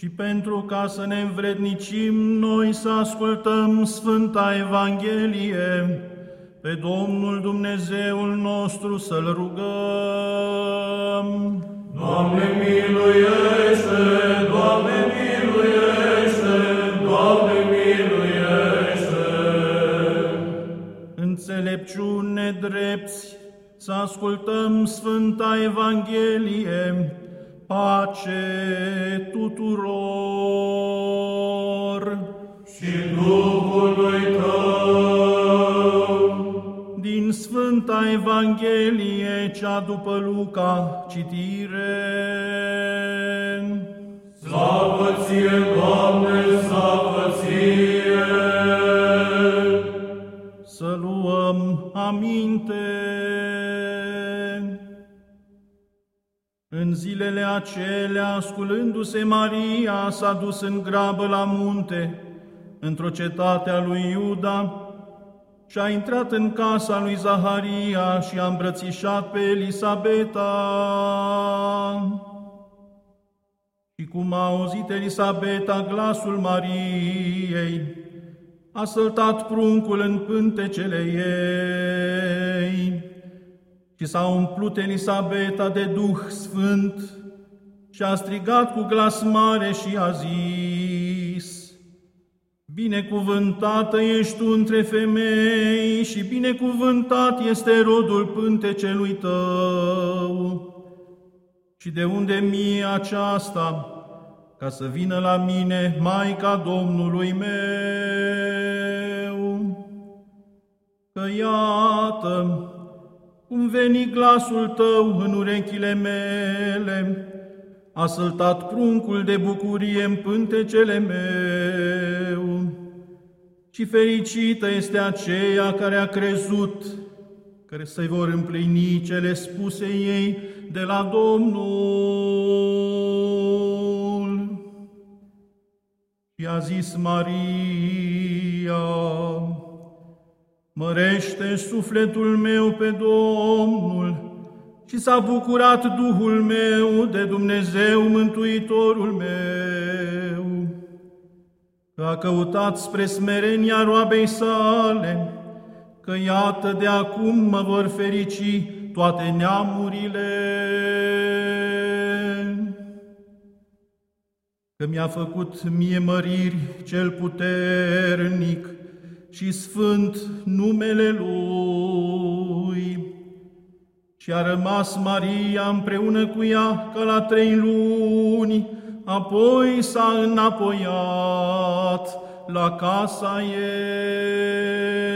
și pentru ca să ne învrednicim noi să ascultăm Sfânta Evanghelie, pe Domnul Dumnezeul nostru să-L rugăm. Doamne miluiește, Doamne miluiește, Doamne miluiește. Înțelepciune drepți, să ascultăm Sfânta Evanghelie, pace tuturor. Și Duhului Tău. Din Sfânta Evanghelie, cea după Luca, citire. Slavă ție, Doamne, slavă ție! Să luăm aminte. În zilele acelea, sculându-se Maria, s-a dus în grabă la munte, într-o cetate a lui Iuda, și a intrat în casa lui Zaharia și a îmbrățișat pe Elisabeta. Și cum a auzit Elisabeta glasul Mariei, a săltat pruncul în pântecele ei și s-a umplut Elisabeta de Duh Sfânt și a strigat cu glas mare și a zis, Binecuvântată ești tu între femei și binecuvântat este rodul pântecelui tău. Și de unde mie aceasta, ca să vină la mine Maica Domnului meu? Că iată, cum veni glasul tău în urechile mele, a săltat pruncul de bucurie în pântecele meu. Și fericită este aceea care a crezut, care se vor împlini cele spuse ei de la Domnul. Și a zis Maria, Mărește sufletul meu pe Domnul și s-a bucurat Duhul meu de Dumnezeu Mântuitorul meu, că a căutat spre smerenia roabei sale, că iată de acum mă vor ferici toate neamurile. Că mi-a făcut mie măriri cel puternic, și sfânt numele Lui. Și a rămas Maria împreună cu ea ca la trei luni, apoi s-a înapoiat la casa ei.